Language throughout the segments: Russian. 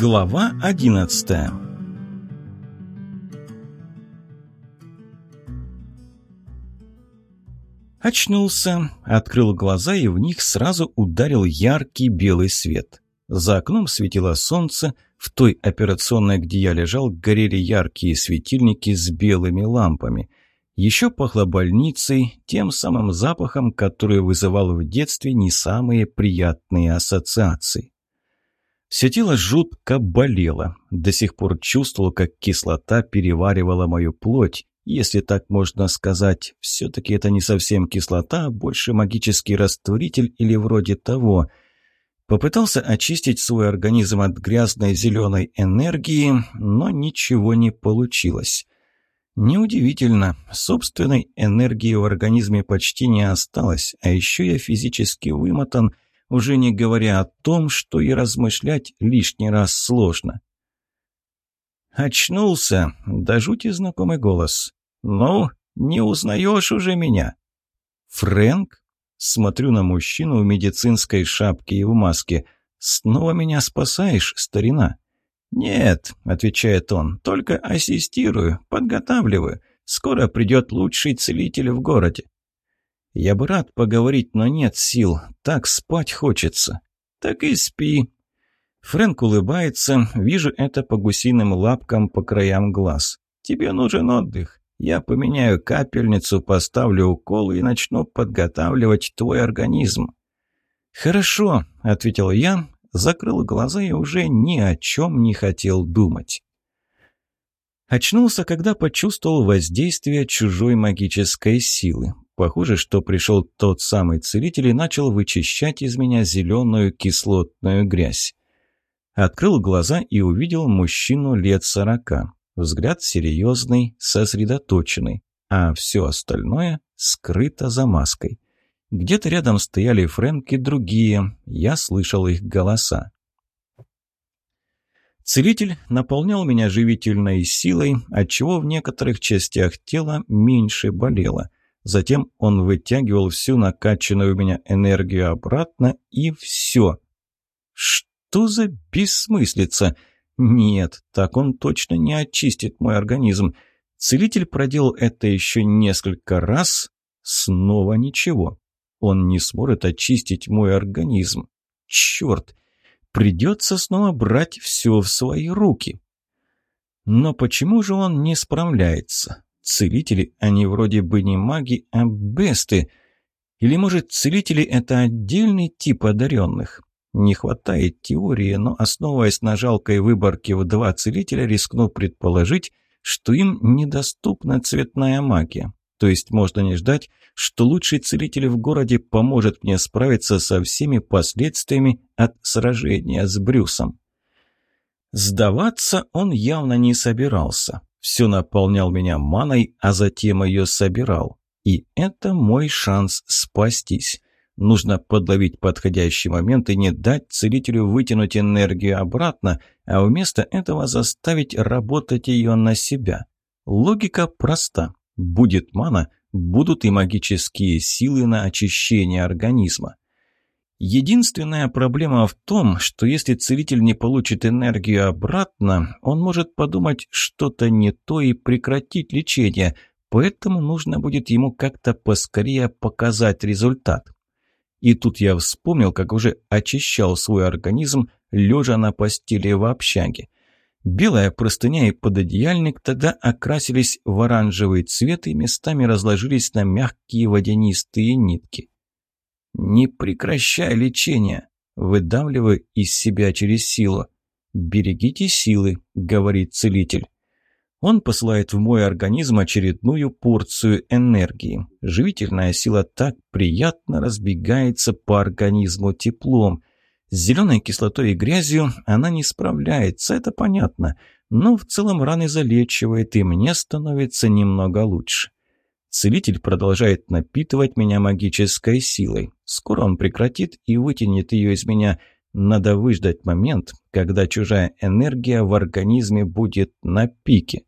Глава одиннадцатая Очнулся, открыл глаза, и в них сразу ударил яркий белый свет. За окном светило солнце, в той операционной, где я лежал, горели яркие светильники с белыми лампами. Еще пахло больницей, тем самым запахом, который вызывал в детстве не самые приятные ассоциации. Все тело жутко болело. До сих пор чувствовал, как кислота переваривала мою плоть. Если так можно сказать, все-таки это не совсем кислота, а больше магический растворитель или вроде того. Попытался очистить свой организм от грязной зеленой энергии, но ничего не получилось. Неудивительно, собственной энергии в организме почти не осталось, а еще я физически вымотан, уже не говоря о том, что и размышлять лишний раз сложно. Очнулся, да жути знакомый голос. «Ну, не узнаешь уже меня?» «Фрэнк?» Смотрю на мужчину в медицинской шапке и в маске. «Снова меня спасаешь, старина?» «Нет», — отвечает он, — «только ассистирую, подготавливаю. Скоро придет лучший целитель в городе». «Я бы рад поговорить, но нет сил. Так спать хочется». «Так и спи». Фрэнк улыбается, вижу это по гусиным лапкам по краям глаз. «Тебе нужен отдых. Я поменяю капельницу, поставлю уколы и начну подготавливать твой организм». «Хорошо», — ответил я, закрыл глаза и уже ни о чем не хотел думать. Очнулся, когда почувствовал воздействие чужой магической силы. Похоже, что пришел тот самый целитель и начал вычищать из меня зеленую кислотную грязь. Открыл глаза и увидел мужчину лет сорока. Взгляд серьезный, сосредоточенный, а все остальное скрыто за маской. Где-то рядом стояли Фрэнк и другие, я слышал их голоса. Целитель наполнял меня живительной силой, отчего в некоторых частях тела меньше болело. Затем он вытягивал всю накачанную у меня энергию обратно, и все. Что за бессмыслица? Нет, так он точно не очистит мой организм. Целитель проделал это еще несколько раз, снова ничего. Он не сможет очистить мой организм. Черт! Придется снова брать все в свои руки. Но почему же он не справляется? Целители, они вроде бы не маги, а бесты. Или, может, целители – это отдельный тип одаренных? Не хватает теории, но, основываясь на жалкой выборке в два целителя, рискну предположить, что им недоступна цветная магия. То есть можно не ждать, что лучший целитель в городе поможет мне справиться со всеми последствиями от сражения с Брюсом. Сдаваться он явно не собирался. Все наполнял меня маной, а затем ее собирал. И это мой шанс спастись. Нужно подловить подходящий момент и не дать целителю вытянуть энергию обратно, а вместо этого заставить работать ее на себя. Логика проста. Будет мана, будут и магические силы на очищение организма. Единственная проблема в том, что если целитель не получит энергию обратно, он может подумать что-то не то и прекратить лечение, поэтому нужно будет ему как-то поскорее показать результат. И тут я вспомнил, как уже очищал свой организм, лежа на постели в общаге. Белая простыня и пододеяльник тогда окрасились в оранжевый цвет и местами разложились на мягкие водянистые нитки. «Не прекращай лечение!» – выдавливаю из себя через силу. «Берегите силы», – говорит целитель. Он посылает в мой организм очередную порцию энергии. Живительная сила так приятно разбегается по организму теплом. С зеленой кислотой и грязью она не справляется, это понятно. Но в целом раны залечивает, и мне становится немного лучше. Целитель продолжает напитывать меня магической силой. Скоро он прекратит и вытянет ее из меня. Надо выждать момент, когда чужая энергия в организме будет на пике.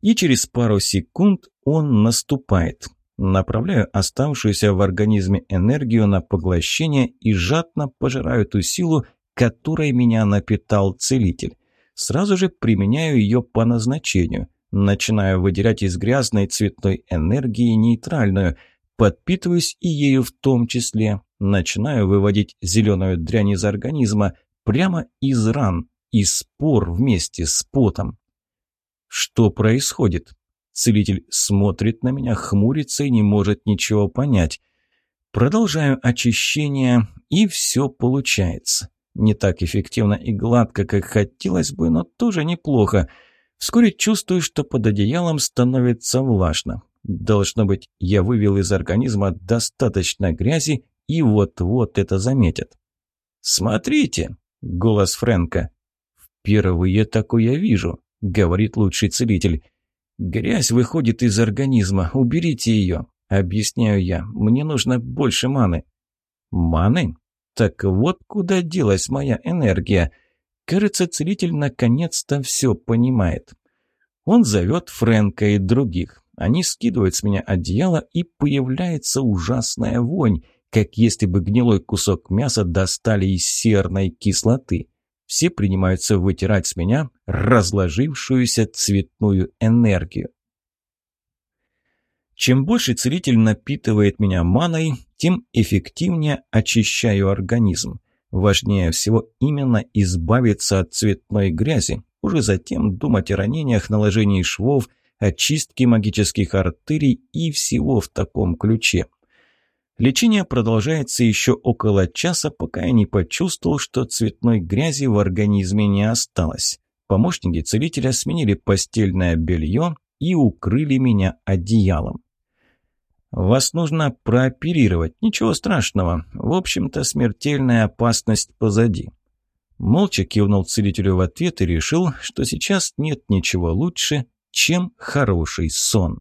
И через пару секунд он наступает. Направляю оставшуюся в организме энергию на поглощение и жадно пожираю ту силу, которой меня напитал целитель. Сразу же применяю ее по назначению. Начинаю выделять из грязной цветной энергии нейтральную. Подпитываюсь и ею в том числе. Начинаю выводить зеленую дрянь из организма прямо из ран, из спор вместе с потом. Что происходит? Целитель смотрит на меня, хмурится и не может ничего понять. Продолжаю очищение, и все получается. Не так эффективно и гладко, как хотелось бы, но тоже неплохо. Вскоре чувствую, что под одеялом становится влажно. Должно быть, я вывел из организма достаточно грязи, и вот-вот это заметят. «Смотрите!» — голос Фрэнка. «Впервые такое вижу», — говорит лучший целитель. «Грязь выходит из организма, уберите ее», — объясняю я. «Мне нужно больше маны». «Маны? Так вот куда делась моя энергия». Кажется, целитель наконец-то все понимает. Он зовет Фрэнка и других. Они скидывают с меня одеяло, и появляется ужасная вонь, как если бы гнилой кусок мяса достали из серной кислоты. Все принимаются вытирать с меня разложившуюся цветную энергию. Чем больше целитель напитывает меня маной, тем эффективнее очищаю организм. Важнее всего именно избавиться от цветной грязи, уже затем думать о ранениях, наложении швов, очистке магических артерий и всего в таком ключе. Лечение продолжается еще около часа, пока я не почувствовал, что цветной грязи в организме не осталось. Помощники целителя сменили постельное белье и укрыли меня одеялом. «Вас нужно прооперировать, ничего страшного. В общем-то, смертельная опасность позади». Молча кивнул целителю в ответ и решил, что сейчас нет ничего лучше, чем хороший сон.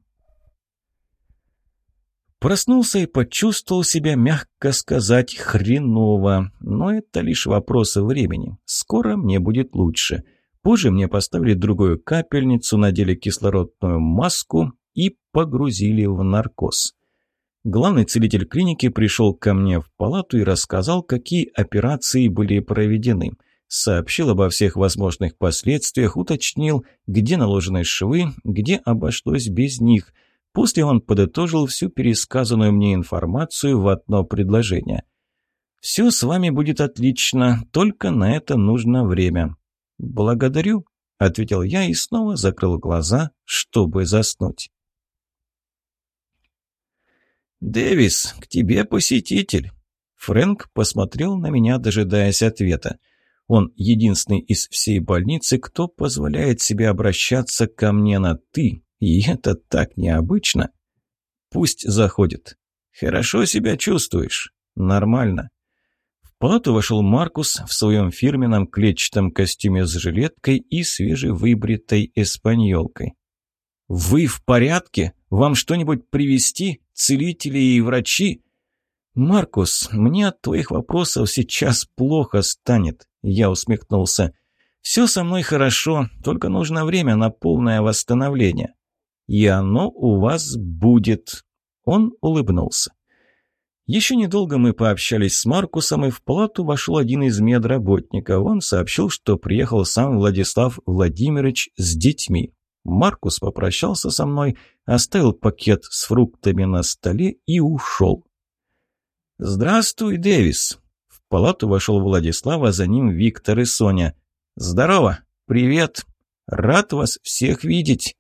Проснулся и почувствовал себя, мягко сказать, хреново. Но это лишь вопросы времени. Скоро мне будет лучше. Позже мне поставили другую капельницу, надели кислородную маску и погрузили в наркоз. Главный целитель клиники пришел ко мне в палату и рассказал, какие операции были проведены. Сообщил обо всех возможных последствиях, уточнил, где наложены швы, где обошлось без них. После он подытожил всю пересказанную мне информацию в одно предложение. «Все с вами будет отлично, только на это нужно время». «Благодарю», — ответил я и снова закрыл глаза, чтобы заснуть. «Дэвис, к тебе посетитель!» Фрэнк посмотрел на меня, дожидаясь ответа. Он единственный из всей больницы, кто позволяет себе обращаться ко мне на «ты», и это так необычно. Пусть заходит. «Хорошо себя чувствуешь?» «Нормально». В палату вошел Маркус в своем фирменном клетчатом костюме с жилеткой и свежевыбритой эспаньолкой. «Вы в порядке? Вам что-нибудь привезти? Целители и врачи?» «Маркус, мне от твоих вопросов сейчас плохо станет», — я усмехнулся. «Все со мной хорошо, только нужно время на полное восстановление». «И оно у вас будет», — он улыбнулся. Еще недолго мы пообщались с Маркусом, и в палату вошел один из медработников. Он сообщил, что приехал сам Владислав Владимирович с детьми. Маркус попрощался со мной, оставил пакет с фруктами на столе и ушел. «Здравствуй, Дэвис!» В палату вошел Владислав, а за ним Виктор и Соня. «Здорово! Привет! Рад вас всех видеть!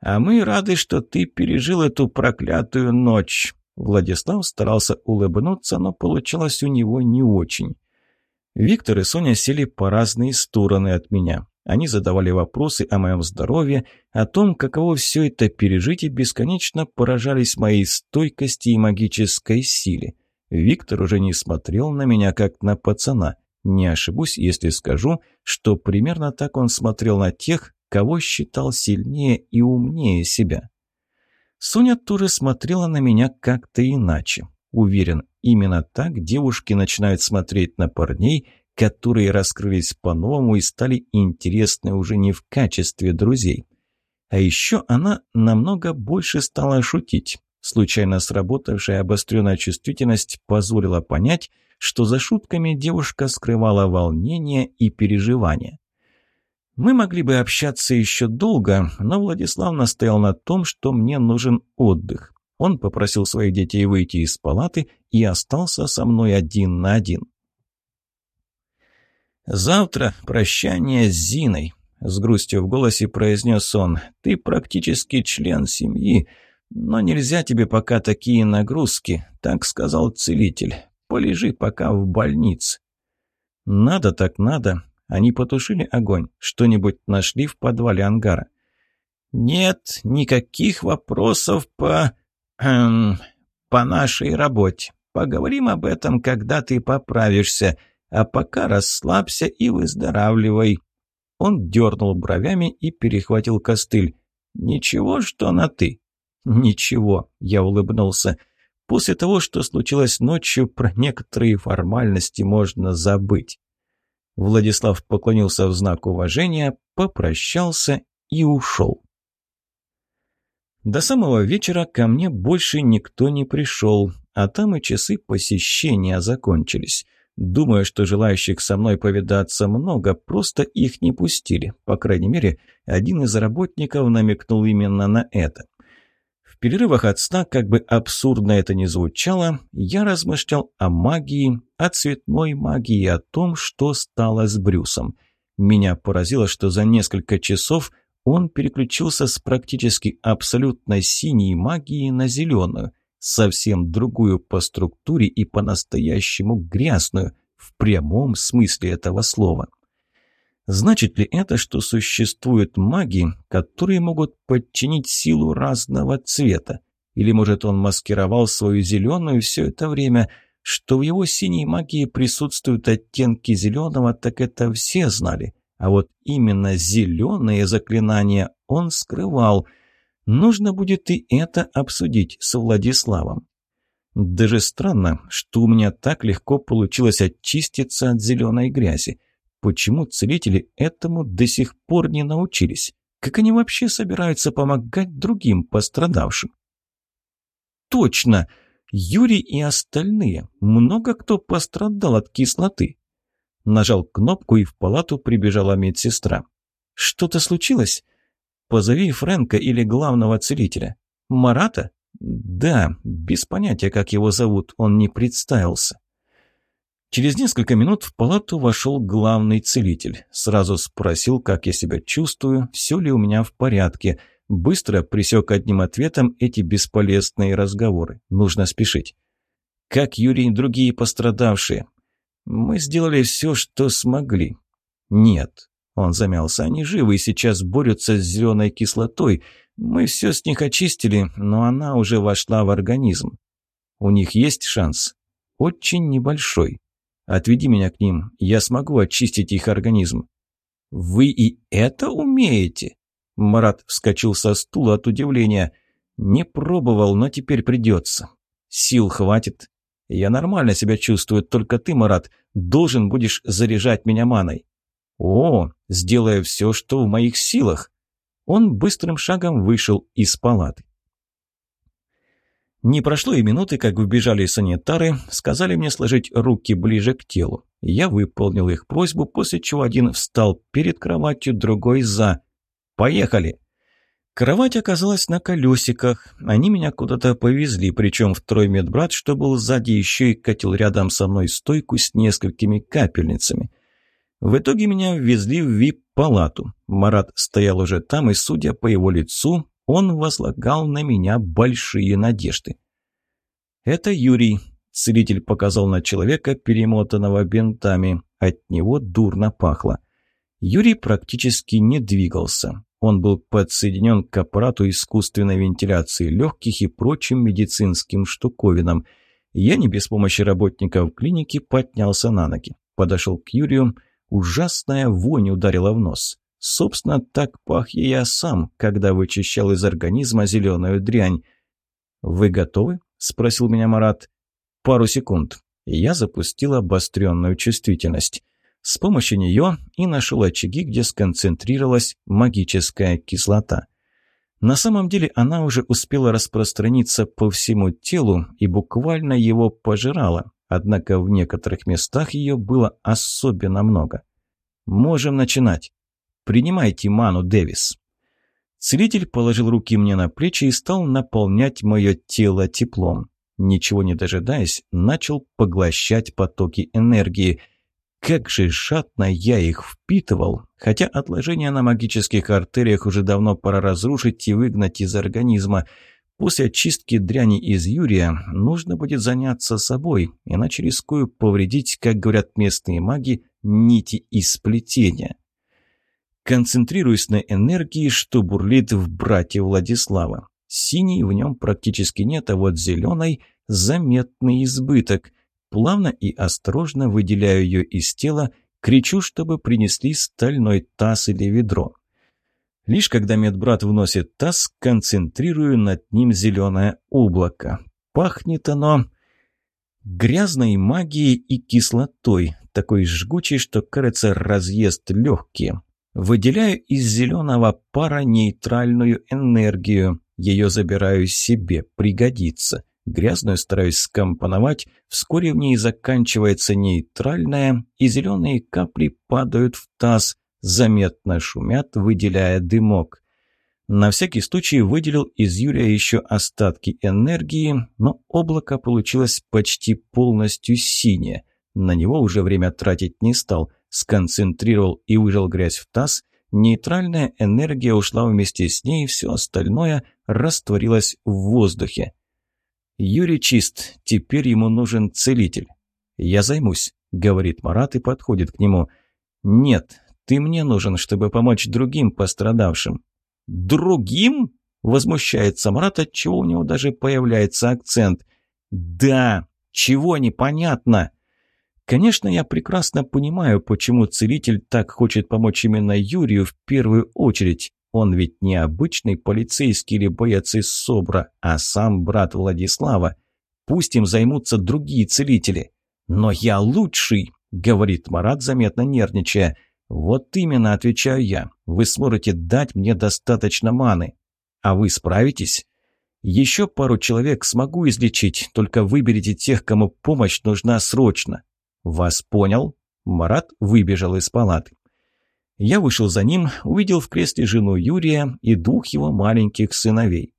А мы рады, что ты пережил эту проклятую ночь!» Владислав старался улыбнуться, но получалось у него не очень. Виктор и Соня сели по разные стороны от меня. Они задавали вопросы о моем здоровье, о том, каково все это пережить, и бесконечно поражались моей стойкости и магической силе. Виктор уже не смотрел на меня, как на пацана. Не ошибусь, если скажу, что примерно так он смотрел на тех, кого считал сильнее и умнее себя. Соня тоже смотрела на меня как-то иначе. Уверен, именно так девушки начинают смотреть на парней, которые раскрылись по-новому и стали интересны уже не в качестве друзей. А еще она намного больше стала шутить. Случайно сработавшая обостренная чувствительность позволила понять, что за шутками девушка скрывала волнение и переживания. Мы могли бы общаться еще долго, но Владислав настоял на том, что мне нужен отдых. Он попросил своих детей выйти из палаты и остался со мной один на один. «Завтра прощание с Зиной», — с грустью в голосе произнес он. «Ты практически член семьи, но нельзя тебе пока такие нагрузки», — так сказал целитель. «Полежи пока в больнице». «Надо так надо». Они потушили огонь. Что-нибудь нашли в подвале ангара? «Нет никаких вопросов по... Эм, по нашей работе. Поговорим об этом, когда ты поправишься. А пока расслабься и выздоравливай». Он дернул бровями и перехватил костыль. «Ничего, что на «ты». «Ничего», — я улыбнулся. «После того, что случилось ночью, про некоторые формальности можно забыть». Владислав поклонился в знак уважения, попрощался и ушел. До самого вечера ко мне больше никто не пришел, а там и часы посещения закончились. Думаю, что желающих со мной повидаться много, просто их не пустили. По крайней мере, один из работников намекнул именно на это. В перерывах от сна, как бы абсурдно это ни звучало, я размышлял о магии, о цветной магии о том, что стало с Брюсом. Меня поразило, что за несколько часов он переключился с практически абсолютно синей магии на зеленую – совсем другую по структуре и по-настоящему грязную, в прямом смысле этого слова. Значит ли это, что существуют маги, которые могут подчинить силу разного цвета? Или, может, он маскировал свою зеленую все это время, что в его синей магии присутствуют оттенки зеленого, так это все знали. А вот именно зеленые заклинания он скрывал – Нужно будет и это обсудить с Владиславом. Даже странно, что у меня так легко получилось очиститься от зеленой грязи. Почему целители этому до сих пор не научились? Как они вообще собираются помогать другим пострадавшим? Точно! Юрий и остальные. Много кто пострадал от кислоты. Нажал кнопку, и в палату прибежала медсестра. «Что-то случилось?» Позови Фрэнка или главного целителя. Марата? Да, без понятия, как его зовут, он не представился. Через несколько минут в палату вошел главный целитель. Сразу спросил, как я себя чувствую, все ли у меня в порядке. Быстро присек одним ответом эти бесполезные разговоры. Нужно спешить. Как Юрий и другие пострадавшие? Мы сделали все, что смогли. Нет, он замялся. «Они живы и сейчас борются с зеленой кислотой. Мы все с них очистили, но она уже вошла в организм. У них есть шанс? Очень небольшой. Отведи меня к ним, я смогу очистить их организм». «Вы и это умеете?» Марат вскочил со стула от удивления. «Не пробовал, но теперь придется. Сил хватит. Я нормально себя чувствую, только ты, Марат, должен будешь заряжать меня маной». «О, сделая все, что в моих силах!» Он быстрым шагом вышел из палаты. Не прошло и минуты, как вбежали санитары, сказали мне сложить руки ближе к телу. Я выполнил их просьбу, после чего один встал перед кроватью, другой за. «Поехали!» Кровать оказалась на колесиках. Они меня куда-то повезли, причем второй медбрат, что был сзади, еще и катил рядом со мной стойку с несколькими капельницами – в итоге меня ввезли в вип-палату. Марат стоял уже там, и, судя по его лицу, он возлагал на меня большие надежды. «Это Юрий», — целитель показал на человека, перемотанного бинтами. От него дурно пахло. Юрий практически не двигался. Он был подсоединен к аппарату искусственной вентиляции легких и прочим медицинским штуковинам. Я не без помощи работников клиники поднялся на ноги. Подошел к Юрию, Ужасная вонь ударила в нос. Собственно, так пах я сам, когда вычищал из организма зеленую дрянь. «Вы готовы?» – спросил меня Марат. «Пару секунд». Я запустил обостренную чувствительность. С помощью нее и нашел очаги, где сконцентрировалась магическая кислота. На самом деле она уже успела распространиться по всему телу и буквально его пожирала, однако в некоторых местах ее было особенно много. «Можем начинать. Принимайте ману, Дэвис». Целитель положил руки мне на плечи и стал наполнять мое тело теплом. Ничего не дожидаясь, начал поглощать потоки энергии. Как же жадно я их впитывал, хотя отложения на магических артериях уже давно пора разрушить и выгнать из организма. После очистки дряни из Юрия нужно будет заняться собой, иначе рискую повредить, как говорят местные маги, нити и сплетения. Концентрируюсь на энергии, что бурлит в брате Владислава. Синий в нем практически нет, а вот зеленой заметный избыток. Плавно и осторожно выделяю ее из тела, кричу, чтобы принесли стальной таз или ведро. Лишь когда медбрат вносит таз, концентрирую над ним зеленое облако. Пахнет оно грязной магией и кислотой, такой жгучей, что, кажется, разъест легкие. Выделяю из зеленого пара нейтральную энергию. Ее забираю себе, пригодится. Грязную стараюсь скомпоновать, вскоре в ней заканчивается нейтральная, и зеленые капли падают в таз, заметно шумят, выделяя дымок. На всякий случай выделил из Юрия еще остатки энергии, но облако получилось почти полностью синее. На него уже время тратить не стал, сконцентрировал и выжал грязь в таз. Нейтральная энергия ушла вместе с ней, все остальное растворилось в воздухе. Юрий чист, теперь ему нужен целитель. «Я займусь», — говорит Марат и подходит к нему. «Нет, ты мне нужен, чтобы помочь другим пострадавшим». «Другим?» — возмущается Марат, отчего у него даже появляется акцент. «Да, чего непонятно?» Конечно, я прекрасно понимаю, почему целитель так хочет помочь именно Юрию в первую очередь. Он ведь не обычный полицейский или боец из СОБРа, а сам брат Владислава. Пусть им займутся другие целители. «Но я лучший», — говорит Марат, заметно нервничая. «Вот именно», — отвечаю я, — «вы сможете дать мне достаточно маны. А вы справитесь?» «Еще пару человек смогу излечить, только выберите тех, кому помощь нужна срочно». «Вас понял?» Марат выбежал из палаты. Я вышел за ним, увидел в кресле жену Юрия и двух его маленьких сыновей.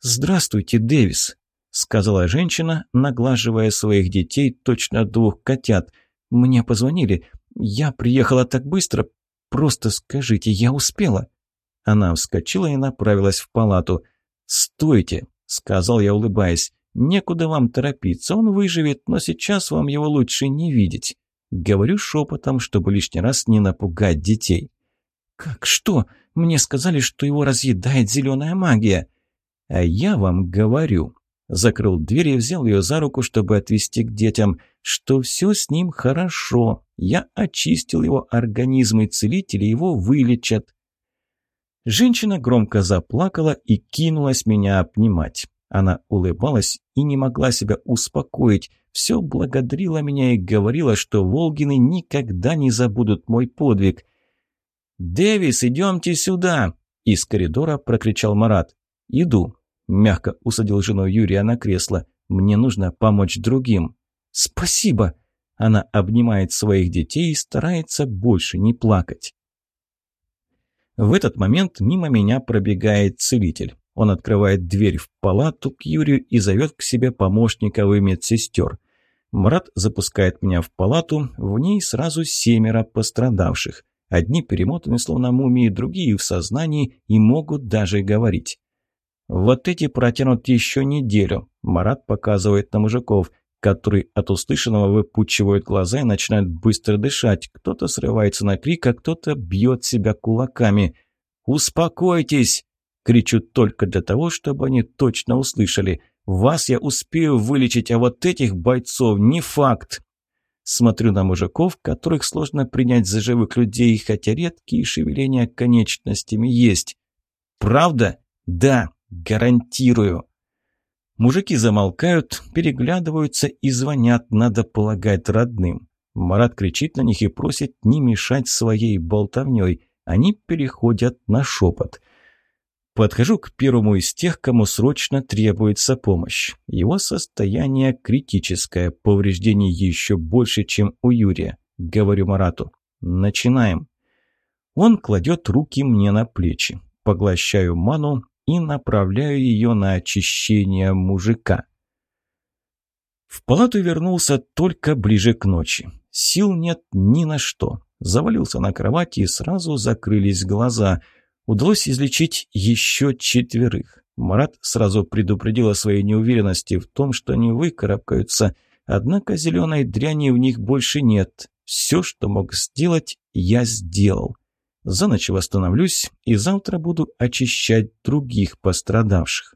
«Здравствуйте, Дэвис», — сказала женщина, наглаживая своих детей, точно двух котят. «Мне позвонили. Я приехала так быстро. Просто скажите, я успела». Она вскочила и направилась в палату. «Стойте», — сказал я, улыбаясь. «Некуда вам торопиться, он выживет, но сейчас вам его лучше не видеть». Говорю шепотом, чтобы лишний раз не напугать детей. «Как что? Мне сказали, что его разъедает зеленая магия». «А я вам говорю», закрыл дверь и взял ее за руку, чтобы отвести к детям, что все с ним хорошо. Я очистил его организм, и целители его вылечат. Женщина громко заплакала и кинулась меня обнимать. Она улыбалась и не могла себя успокоить, все благодарила меня и говорила, что Волгины никогда не забудут мой подвиг. «Дэвис, идемте сюда!» – из коридора прокричал Марат. «Иду», – мягко усадил жену Юрия на кресло. «Мне нужно помочь другим». «Спасибо!» Она обнимает своих детей и старается больше не плакать. В этот момент мимо меня пробегает целитель. Он открывает дверь в палату к Юрию и зовет к себе помощников и медсестер. Мрат запускает меня в палату, в ней сразу семеро пострадавших. Одни перемотаны, словно мумии, другие в сознании и могут даже говорить. «Вот эти протянут еще неделю», – Марат показывает на мужиков, которые от услышанного выпучивают глаза и начинают быстро дышать. Кто-то срывается на крик, а кто-то бьет себя кулаками. «Успокойтесь!» Кричу только для того, чтобы они точно услышали. «Вас я успею вылечить, а вот этих бойцов не факт!» Смотрю на мужиков, которых сложно принять за живых людей, хотя редкие шевеления конечностями есть. «Правда? Да, гарантирую!» Мужики замолкают, переглядываются и звонят, надо полагать, родным. Марат кричит на них и просит не мешать своей болтовней. Они переходят на шепот – Подхожу к первому из тех, кому срочно требуется помощь. Его состояние критическое, повреждений еще больше, чем у Юрия. Говорю Марату. Начинаем. Он кладет руки мне на плечи. Поглощаю ману и направляю ее на очищение мужика. В палату вернулся только ближе к ночи. Сил нет ни на что. Завалился на кровати и сразу закрылись глаза. Удалось излечить еще четверых. Марат сразу предупредил о своей неуверенности в том, что они выкарабкаются. Однако зеленой дряни в них больше нет. Все, что мог сделать, я сделал. За ночь восстановлюсь и завтра буду очищать других пострадавших.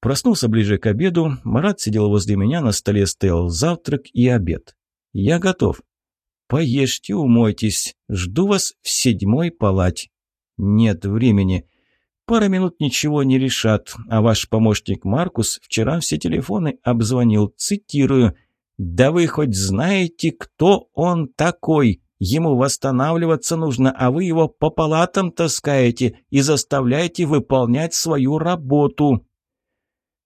Проснулся ближе к обеду, Марат сидел возле меня, на столе стоял завтрак и обед. «Я готов». «Поешьте, умойтесь. Жду вас в седьмой палате». «Нет времени. Пара минут ничего не решат, а ваш помощник Маркус вчера все телефоны обзвонил, цитирую. «Да вы хоть знаете, кто он такой? Ему восстанавливаться нужно, а вы его по палатам таскаете и заставляете выполнять свою работу».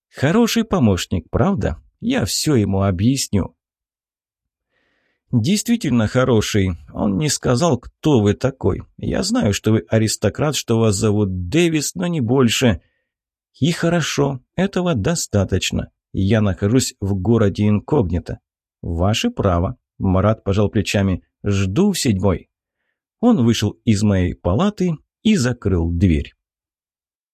Хороший помощник, правда? Я все ему объясню. «Действительно хороший. Он не сказал, кто вы такой. Я знаю, что вы аристократ, что вас зовут Дэвис, но не больше. И хорошо, этого достаточно. Я нахожусь в городе инкогнито. Ваше право». Марат пожал плечами. «Жду в седьмой». Он вышел из моей палаты и закрыл дверь.